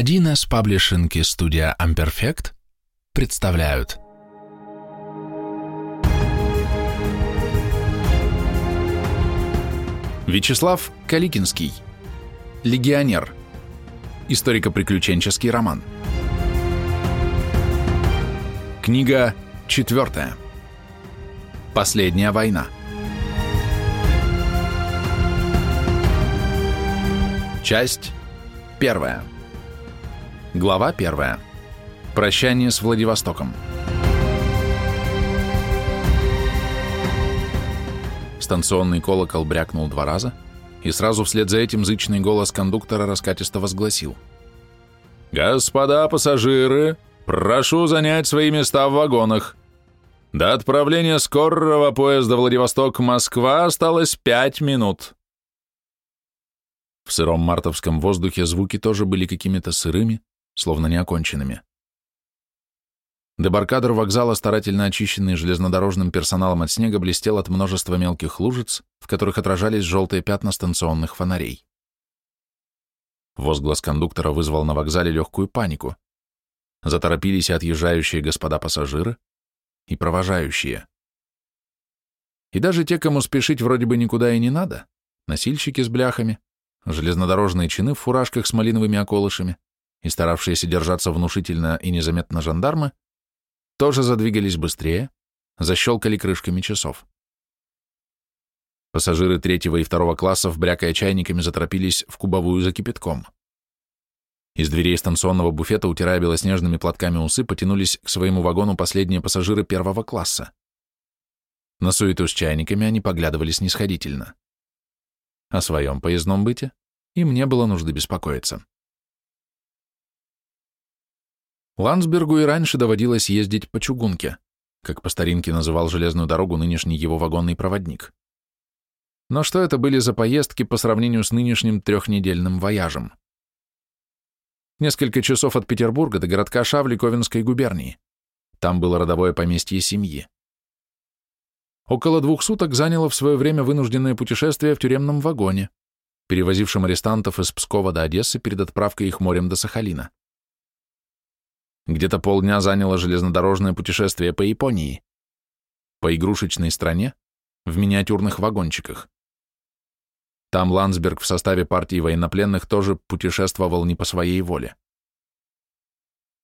1С Паблишинг и студия Amperfect представляют. Вячеслав Каликинский. Легионер. Историко-приключенческий роман. Книга четвертая. Последняя война Часть первая Глава первая. Прощание с Владивостоком. Станционный колокол брякнул два раза, и сразу вслед за этим зычный голос кондуктора раскатисто возгласил. «Господа пассажиры, прошу занять свои места в вагонах. До отправления скорого поезда Владивосток-Москва осталось пять минут». В сыром мартовском воздухе звуки тоже были какими-то сырыми, словно неоконченными. Дебаркадер вокзала, старательно очищенный железнодорожным персоналом от снега, блестел от множества мелких лужиц, в которых отражались желтые пятна станционных фонарей. Возглас кондуктора вызвал на вокзале легкую панику. Заторопились отъезжающие господа пассажиры, и провожающие. И даже те, кому спешить вроде бы никуда и не надо, носильщики с бляхами, железнодорожные чины в фуражках с малиновыми околышами, и старавшиеся держаться внушительно и незаметно жандармы, тоже задвигались быстрее, защелкали крышками часов. Пассажиры третьего и второго классов, брякая чайниками, заторопились в кубовую за кипятком. Из дверей станционного буфета, утирая белоснежными платками усы, потянулись к своему вагону последние пассажиры первого класса. На суету с чайниками они поглядывали снисходительно. О своем поездном быте им не было нужды беспокоиться. Ландсбергу и раньше доводилось ездить по чугунке, как по старинке называл железную дорогу нынешний его вагонный проводник. Но что это были за поездки по сравнению с нынешним трехнедельным вояжем? Несколько часов от Петербурга до городка Шавли Ковенской губернии. Там было родовое поместье семьи. Около двух суток заняло в свое время вынужденное путешествие в тюремном вагоне, перевозившем арестантов из Пскова до Одессы перед отправкой их морем до Сахалина. Где-то полдня заняло железнодорожное путешествие по Японии. По игрушечной стране, в миниатюрных вагончиках. Там Ландсберг в составе партии военнопленных тоже путешествовал не по своей воле.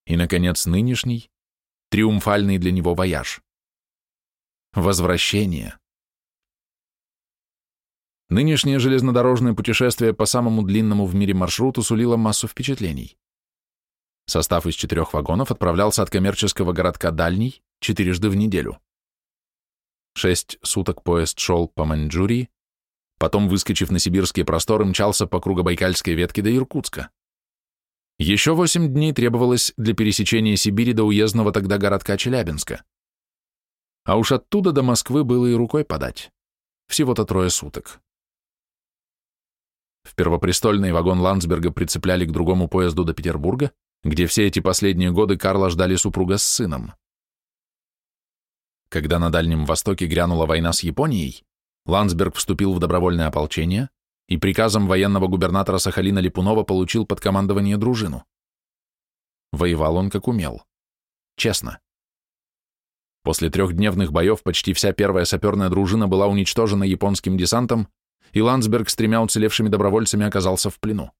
И, наконец, нынешний, триумфальный для него вояж. Возвращение. Нынешнее железнодорожное путешествие по самому длинному в мире маршруту сулило массу впечатлений. Состав из четырех вагонов отправлялся от коммерческого городка Дальний четырежды в неделю. Шесть суток поезд шел по Маньчжурии, потом, выскочив на сибирские просторы, мчался по Кругобайкальской ветке до Иркутска. Еще восемь дней требовалось для пересечения Сибири до уездного тогда городка Челябинска. А уж оттуда до Москвы было и рукой подать. Всего-то трое суток. В первопрестольный вагон Ландсберга прицепляли к другому поезду до Петербурга, где все эти последние годы Карла ждали супруга с сыном. Когда на Дальнем Востоке грянула война с Японией, Ландсберг вступил в добровольное ополчение и приказом военного губернатора Сахалина Липунова получил под командование дружину. Воевал он как умел. Честно. После трехдневных боев почти вся первая саперная дружина была уничтожена японским десантом, и Ландсберг с тремя уцелевшими добровольцами оказался в плену.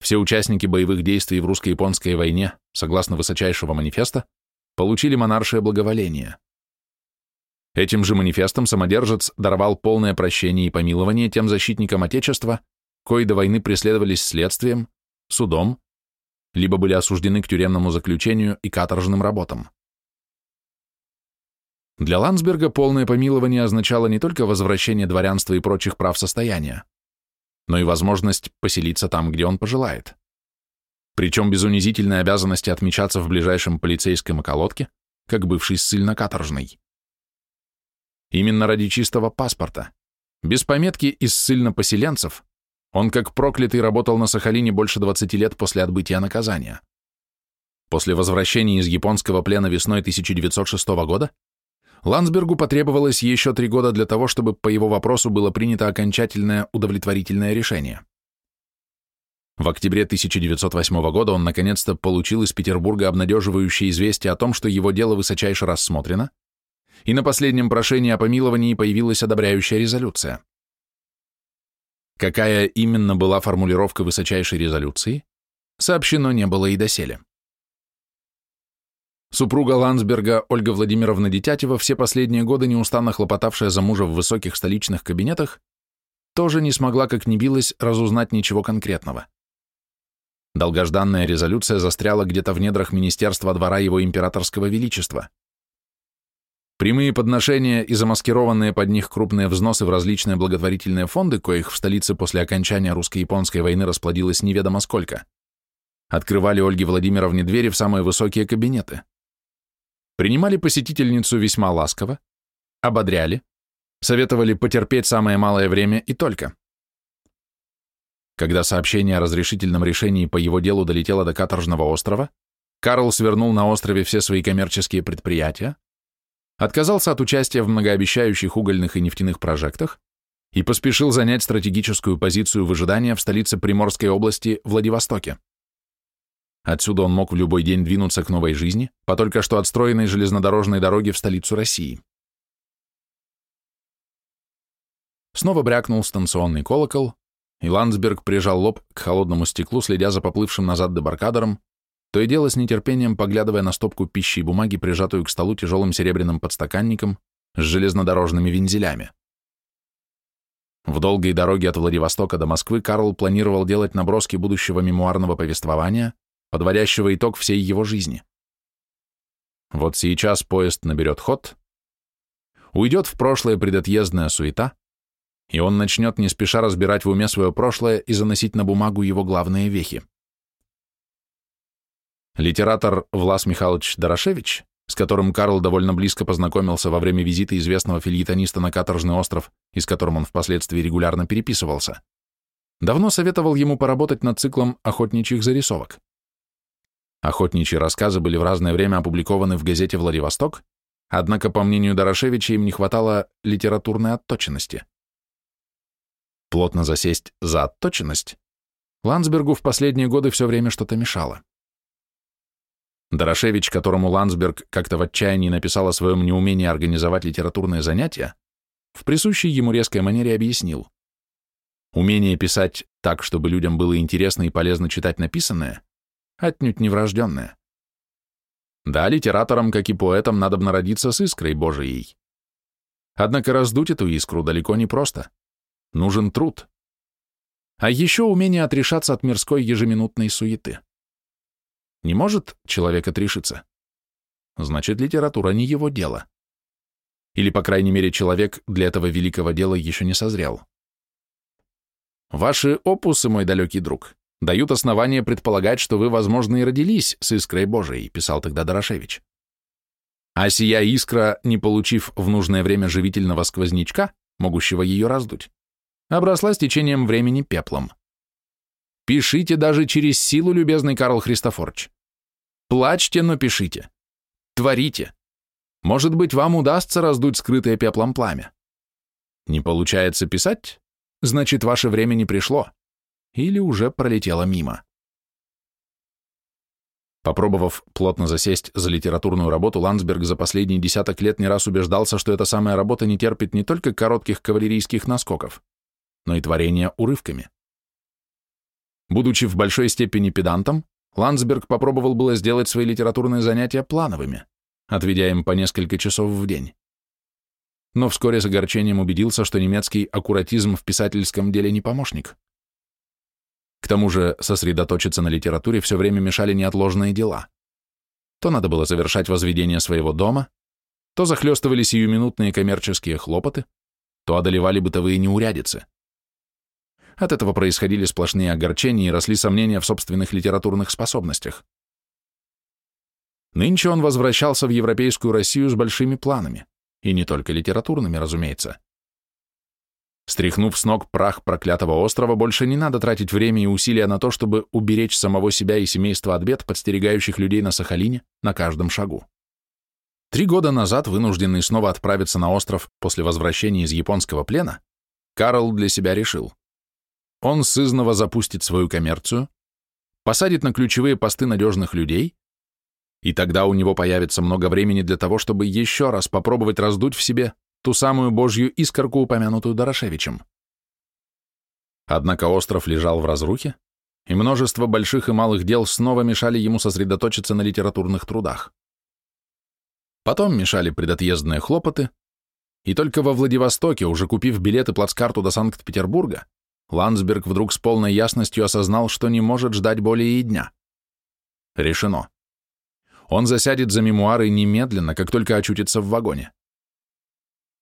Все участники боевых действий в русско-японской войне, согласно высочайшего манифеста, получили монаршее благоволение. Этим же манифестом самодержец даровал полное прощение и помилование тем защитникам Отечества, кои до войны преследовались следствием, судом, либо были осуждены к тюремному заключению и каторжным работам. Для Ландсберга полное помилование означало не только возвращение дворянства и прочих прав состояния, но и возможность поселиться там, где он пожелает. Причем без унизительной обязанности отмечаться в ближайшем полицейском околотке, как бывший ссыльно-каторжный. Именно ради чистого паспорта, без пометки из ссыльно-поселенцев, он как проклятый работал на Сахалине больше 20 лет после отбытия наказания. После возвращения из японского плена весной 1906 года Ландсбергу потребовалось еще три года для того, чтобы по его вопросу было принято окончательное удовлетворительное решение. В октябре 1908 года он наконец-то получил из Петербурга обнадеживающее известие о том, что его дело высочайше рассмотрено, и на последнем прошении о помиловании появилась одобряющая резолюция. Какая именно была формулировка высочайшей резолюции, сообщено не было и доселе. Супруга Ландсберга Ольга Владимировна Детятева, все последние годы неустанно хлопотавшая за мужа в высоких столичных кабинетах, тоже не смогла, как ни билась, разузнать ничего конкретного. Долгожданная резолюция застряла где-то в недрах Министерства двора его императорского величества. Прямые подношения и замаскированные под них крупные взносы в различные благотворительные фонды, коих в столице после окончания русско-японской войны расплодилось неведомо сколько, открывали Ольге Владимировне двери в самые высокие кабинеты. Принимали посетительницу весьма ласково, ободряли, советовали потерпеть самое малое время и только. Когда сообщение о разрешительном решении по его делу долетело до Каторжного острова, Карл свернул на острове все свои коммерческие предприятия, отказался от участия в многообещающих угольных и нефтяных прожектах и поспешил занять стратегическую позицию выжидания в столице Приморской области Владивостоке. Отсюда он мог в любой день двинуться к новой жизни по только что отстроенной железнодорожной дороге в столицу России. Снова брякнул станционный колокол, и Ландсберг прижал лоб к холодному стеклу, следя за поплывшим назад дебаркадером, то и дело с нетерпением поглядывая на стопку пищи и бумаги, прижатую к столу тяжелым серебряным подстаканником с железнодорожными вензелями. В долгой дороге от Владивостока до Москвы Карл планировал делать наброски будущего мемуарного повествования, подводящего итог всей его жизни. Вот сейчас поезд наберет ход, уйдет в прошлое предотъездная суета, и он начнет не спеша разбирать в уме свое прошлое и заносить на бумагу его главные вехи. Литератор Влас Михайлович Дорошевич, с которым Карл довольно близко познакомился во время визита известного фильетониста на Каторжный остров и с которым он впоследствии регулярно переписывался, давно советовал ему поработать над циклом охотничьих зарисовок. Охотничьи рассказы были в разное время опубликованы в газете «Владивосток», однако, по мнению Дорошевича, им не хватало литературной отточенности. Плотно засесть за отточенность Ландсбергу в последние годы все время что-то мешало. Дорошевич, которому Ландсберг как-то в отчаянии написал о своем неумении организовать литературные занятия, в присущей ему резкой манере объяснил. Умение писать так, чтобы людям было интересно и полезно читать написанное, отнюдь не врожденное. Да, литераторам, как и поэтам, надо народиться с искрой Божией. Однако раздуть эту искру далеко не просто. Нужен труд. А еще умение отрешаться от мирской ежеминутной суеты. Не может человек отрешиться? Значит, литература не его дело. Или, по крайней мере, человек для этого великого дела еще не созрел. Ваши опусы, мой далекий друг, дают основания предполагать, что вы, возможно, и родились с искрой Божией, писал тогда Дорошевич. А сия искра, не получив в нужное время живительного сквознячка, могущего ее раздуть, обросла с течением времени пеплом. Пишите даже через силу, любезный Карл Христофорович. Плачьте, но пишите. Творите. Может быть, вам удастся раздуть скрытое пеплом пламя. Не получается писать? Значит, ваше время не пришло. Или уже пролетело мимо. Попробовав плотно засесть за литературную работу, Ландсберг за последние десяток лет не раз убеждался, что эта самая работа не терпит не только коротких кавалерийских наскоков, но и творения урывками. Будучи в большой степени педантом, Ландсберг попробовал было сделать свои литературные занятия плановыми, отведя им по несколько часов в день. Но вскоре с огорчением убедился, что немецкий аккуратизм в писательском деле не помощник. К тому же сосредоточиться на литературе все время мешали неотложные дела. То надо было завершать возведение своего дома, то захлестывали сиюминутные коммерческие хлопоты, то одолевали бытовые неурядицы. От этого происходили сплошные огорчения и росли сомнения в собственных литературных способностях. Нынче он возвращался в европейскую Россию с большими планами, и не только литературными, разумеется. Стряхнув с ног прах проклятого острова, больше не надо тратить время и усилия на то, чтобы уберечь самого себя и семейство от бед, подстерегающих людей на Сахалине на каждом шагу. Три года назад, вынужденный снова отправиться на остров после возвращения из японского плена, Карл для себя решил, он сызново запустит свою коммерцию, посадит на ключевые посты надежных людей, и тогда у него появится много времени для того, чтобы еще раз попробовать раздуть в себе ту самую божью искорку, упомянутую Дорошевичем. Однако остров лежал в разрухе, и множество больших и малых дел снова мешали ему сосредоточиться на литературных трудах. Потом мешали предотъездные хлопоты, и только во Владивостоке, уже купив билеты плацкарту до Санкт-Петербурга, Ландсберг вдруг с полной ясностью осознал, что не может ждать более и дня. Решено. Он засядет за мемуары немедленно, как только очутится в вагоне.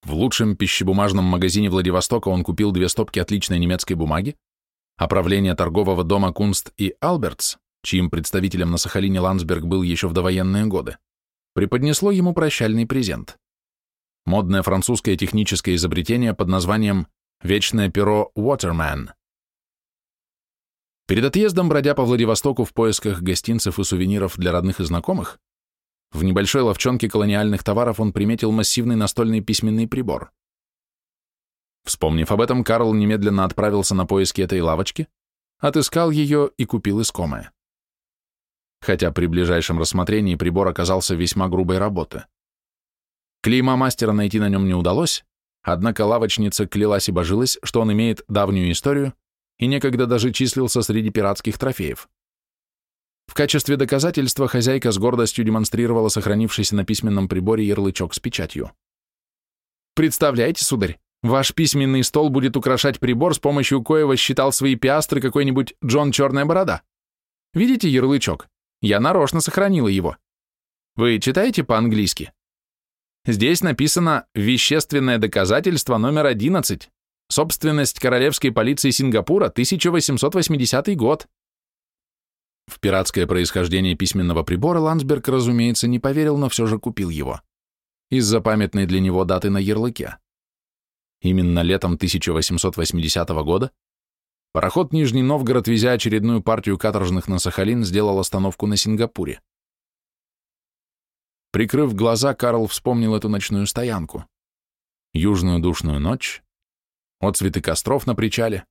В лучшем пищебумажном магазине Владивостока он купил две стопки отличной немецкой бумаги, а правление торгового дома Кунст и Албертс, чьим представителем на Сахалине Ландсберг был еще в довоенные годы, преподнесло ему прощальный презент. Модное французское техническое изобретение под названием «Вечное перо Waterman». Перед отъездом, бродя по Владивостоку в поисках гостинцев и сувениров для родных и знакомых, в небольшой ловчонке колониальных товаров он приметил массивный настольный письменный прибор. Вспомнив об этом, Карл немедленно отправился на поиски этой лавочки, отыскал ее и купил искомое. Хотя при ближайшем рассмотрении прибор оказался весьма грубой работы. Клейма мастера найти на нем не удалось, однако лавочница клялась и божилась, что он имеет давнюю историю и некогда даже числился среди пиратских трофеев. В качестве доказательства хозяйка с гордостью демонстрировала сохранившийся на письменном приборе ярлычок с печатью. «Представляете, сударь, ваш письменный стол будет украшать прибор, с помощью коего считал свои пиастры какой-нибудь Джон Черная Борода. Видите ярлычок? Я нарочно сохранила его. Вы читаете по-английски?» Здесь написано «Вещественное доказательство номер 11. Собственность Королевской полиции Сингапура, 1880 год». В пиратское происхождение письменного прибора Ландсберг, разумеется, не поверил, но все же купил его. Из-за памятной для него даты на ярлыке. Именно летом 1880 года пароход Нижний Новгород, везя очередную партию каторжных на Сахалин, сделал остановку на Сингапуре. Прикрыв глаза, Карл вспомнил эту ночную стоянку. Южную душную ночь, отцветы костров на причале,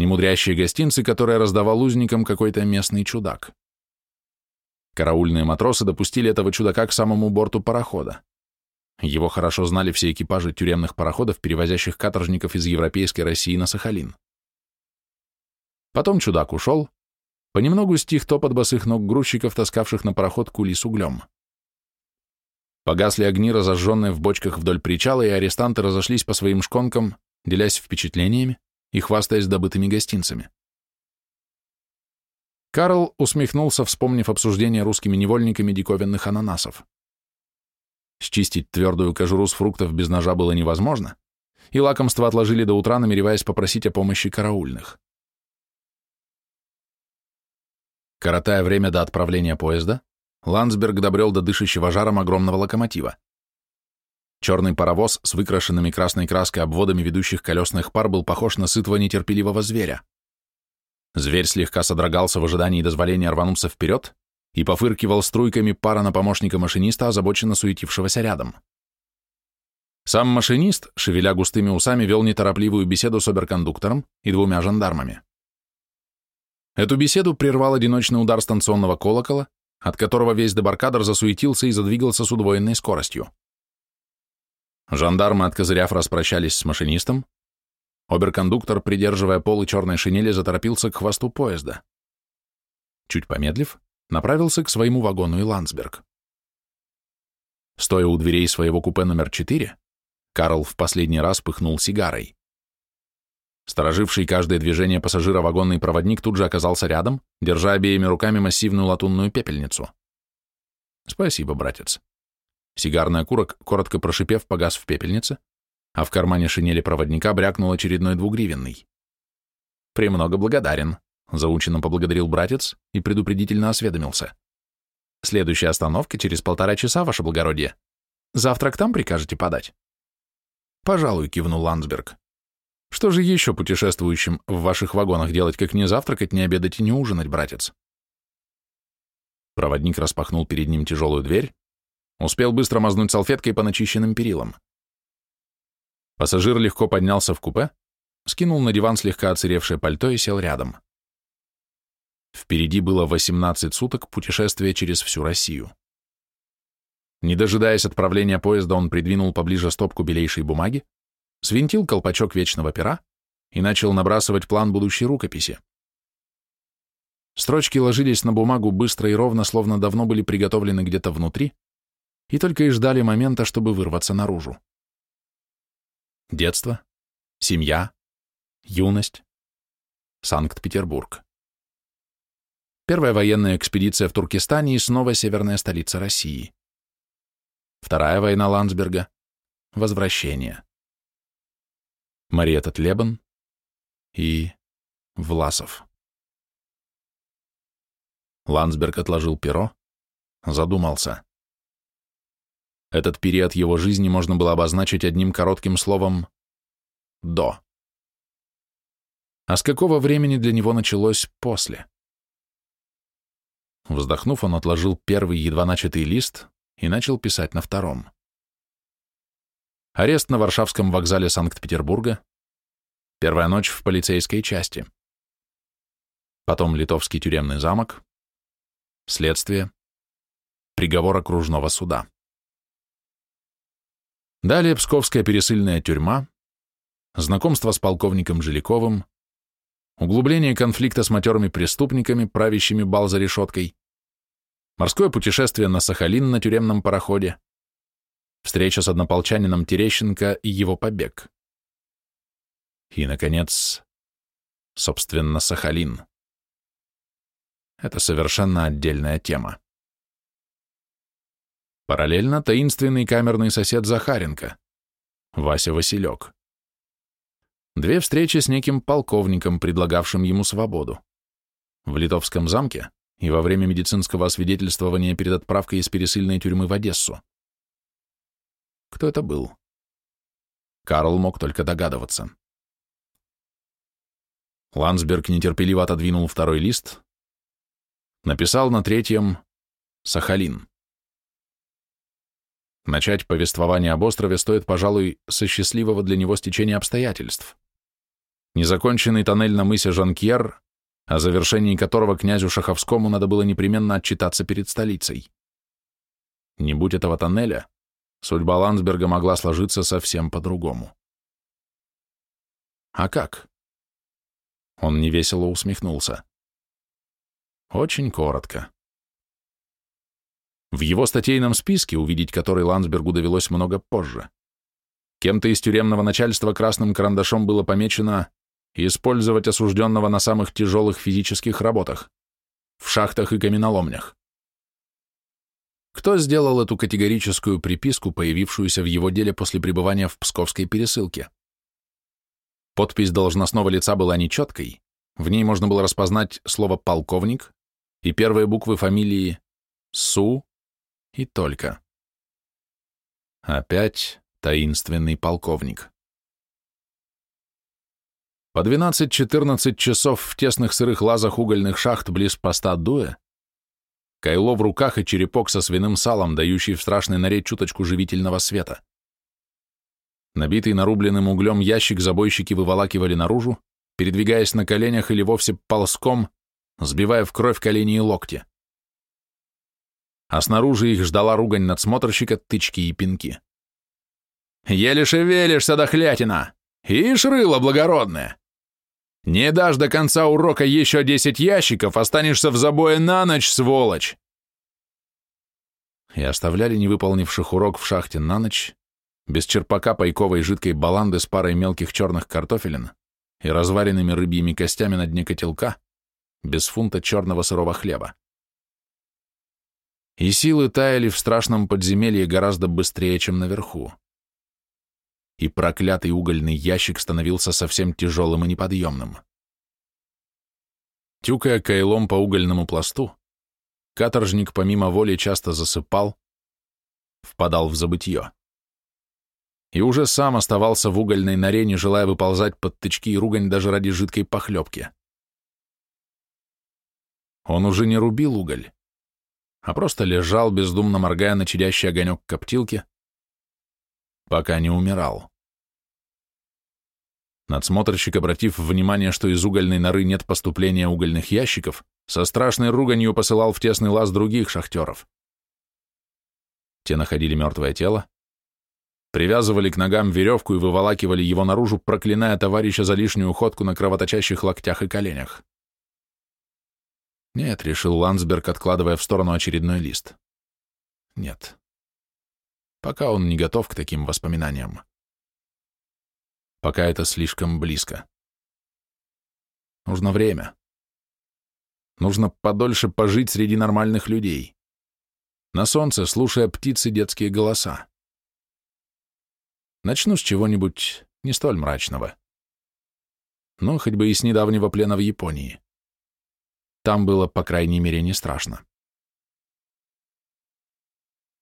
немудрящие гостинцы, которые раздавал узникам какой-то местный чудак. Караульные матросы допустили этого чудака к самому борту парохода. Его хорошо знали все экипажи тюремных пароходов, перевозящих каторжников из Европейской России на Сахалин. Потом чудак ушел, понемногу стих топот босых ног грузчиков, таскавших на пароход кули с углем. Погасли огни, разожженные в бочках вдоль причала, и арестанты разошлись по своим шконкам, делясь впечатлениями и хвастаясь добытыми гостинцами. Карл усмехнулся, вспомнив обсуждение русскими невольниками диковинных ананасов. Счистить твердую кожуру с фруктов без ножа было невозможно, и лакомство отложили до утра, намереваясь попросить о помощи караульных. Коротая время до отправления поезда, Ландсберг добрел до дышащего жаром огромного локомотива. Черный паровоз с выкрашенными красной краской обводами ведущих колесных пар был похож на сытого нетерпеливого зверя. Зверь слегка содрогался в ожидании дозволения рвануться вперед и пофыркивал струйками пара на помощника машиниста, озабоченно суетившегося рядом. Сам машинист, шевеля густыми усами, вел неторопливую беседу с оберкондуктором и двумя жандармами. Эту беседу прервал одиночный удар станционного колокола, от которого весь дебаркадер засуетился и задвигался с удвоенной скоростью. Жандармы, откозыряв, распрощались с машинистом. Оберкондуктор, придерживая полы черной шинели, заторопился к хвосту поезда. Чуть помедлив, направился к своему вагону и Ландсберг. Стоя у дверей своего купе номер 4, Карл в последний раз пыхнул сигарой. Стороживший каждое движение пассажира вагонный проводник тут же оказался рядом, держа обеими руками массивную латунную пепельницу. «Спасибо, братец». Сигарный окурок, коротко прошипев, погас в пепельнице, а в кармане шинели проводника брякнул очередной двугривенный. «Премного благодарен», — заученно поблагодарил братец и предупредительно осведомился. «Следующая остановка через полтора часа, ваше благородие. Завтрак там прикажете подать?» «Пожалуй», — кивнул Ландсберг. Что же еще путешествующим в ваших вагонах делать, как не завтракать, не обедать и не ужинать, братец? Проводник распахнул перед ним тяжелую дверь, успел быстро мазнуть салфеткой по начищенным перилам. Пассажир легко поднялся в купе, скинул на диван слегка оцаревшее пальто и сел рядом. Впереди было 18 суток путешествия через всю Россию. Не дожидаясь отправления поезда, он придвинул поближе стопку белейшей бумаги, свинтил колпачок вечного пера и начал набрасывать план будущей рукописи. Строчки ложились на бумагу быстро и ровно, словно давно были приготовлены где-то внутри, и только и ждали момента, чтобы вырваться наружу. Детство, семья, юность, Санкт-Петербург. Первая военная экспедиция в Туркестане и снова северная столица России. Вторая война Ландсберга. Возвращение. Мариэта Тлебан и Власов. Ландсберг отложил перо, задумался. Этот период его жизни можно было обозначить одним коротким словом «до». А с какого времени для него началось «после»? Вздохнув, он отложил первый едва начатый лист и начал писать на втором. Арест на Варшавском вокзале Санкт-Петербурга, первая ночь в полицейской части, потом Литовский тюремный замок, следствие, приговор окружного суда. Далее Псковская пересыльная тюрьма, знакомство с полковником Жиляковым, углубление конфликта с матерыми преступниками, правящими бал за решеткой, морское путешествие на Сахалин на тюремном пароходе, встреча с однополчанином Терещенко и его побег. И, наконец, собственно, Сахалин. Это совершенно отдельная тема. Параллельно таинственный камерный сосед Захаренко, Вася Василек. Две встречи с неким полковником, предлагавшим ему свободу. В Литовском замке и во время медицинского освидетельствования перед отправкой из пересыльной тюрьмы в Одессу. Кто это был? Карл мог только догадываться. Ландсберг нетерпеливо отодвинул второй лист, написал на третьем «Сахалин». Начать повествование об острове стоит, пожалуй, со счастливого для него стечения обстоятельств. Незаконченный тоннель на мысе Жанкьер о завершении которого князю Шаховскому надо было непременно отчитаться перед столицей. Не будь этого тоннеля, судьба Ландсберга могла сложиться совсем по-другому. А как? Он невесело усмехнулся. Очень коротко. В его статейном списке, увидеть который Ландсбергу довелось много позже, кем-то из тюремного начальства красным карандашом было помечено использовать осужденного на самых тяжелых физических работах, в шахтах и каменоломнях. Кто сделал эту категорическую приписку, появившуюся в его деле после пребывания в Псковской пересылке? Подпись должностного лица была нечеткой, в ней можно было распознать слово «полковник» и первые буквы фамилии Су и только. Опять таинственный полковник. По 12-14 часов в тесных сырых лазах угольных шахт близ поста Дуэ, кайло в руках и черепок со свиным салом, дающий в страшной норе чуточку живительного света. Набитый нарубленным углем ящик забойщики выволакивали наружу, передвигаясь на коленях или вовсе ползком, сбивая в кровь колени и локти. А снаружи их ждала ругань надсмотрщика, тычки и пинки. «Еле шевелишься, дохлятина! Ишь, рыло благородное! Не дашь до конца урока еще десять ящиков, останешься в забое на ночь, сволочь!» И оставляли невыполнивших урок в шахте на ночь, без черпака пайковой жидкой баланды с парой мелких черных картофелин и разваренными рыбьими костями на дне котелка, без фунта черного сырого хлеба. И силы таяли в страшном подземелье гораздо быстрее, чем наверху и проклятый угольный ящик становился совсем тяжелым и неподъемным. Тюкая кайлом по угольному пласту, каторжник помимо воли часто засыпал, впадал в забытье. И уже сам оставался в угольной норе, не желая выползать под тычки и ругань даже ради жидкой похлебки. Он уже не рубил уголь, а просто лежал, бездумно моргая на чадящий огонек коптилки, пока не умирал. Надсмотрщик, обратив внимание, что из угольной норы нет поступления угольных ящиков, со страшной руганью посылал в тесный лаз других шахтеров. Те находили мертвое тело, привязывали к ногам веревку и выволакивали его наружу, проклиная товарища за лишнюю ходку на кровоточащих локтях и коленях. Нет, решил Ландсберг, откладывая в сторону очередной лист. Нет. Пока он не готов к таким воспоминаниям. Пока это слишком близко. Нужно время. Нужно подольше пожить среди нормальных людей. На солнце, слушая птицы детские голоса. Начну с чего-нибудь не столь мрачного. Ну, хоть бы и с недавнего плена в Японии. Там было, по крайней мере, не страшно.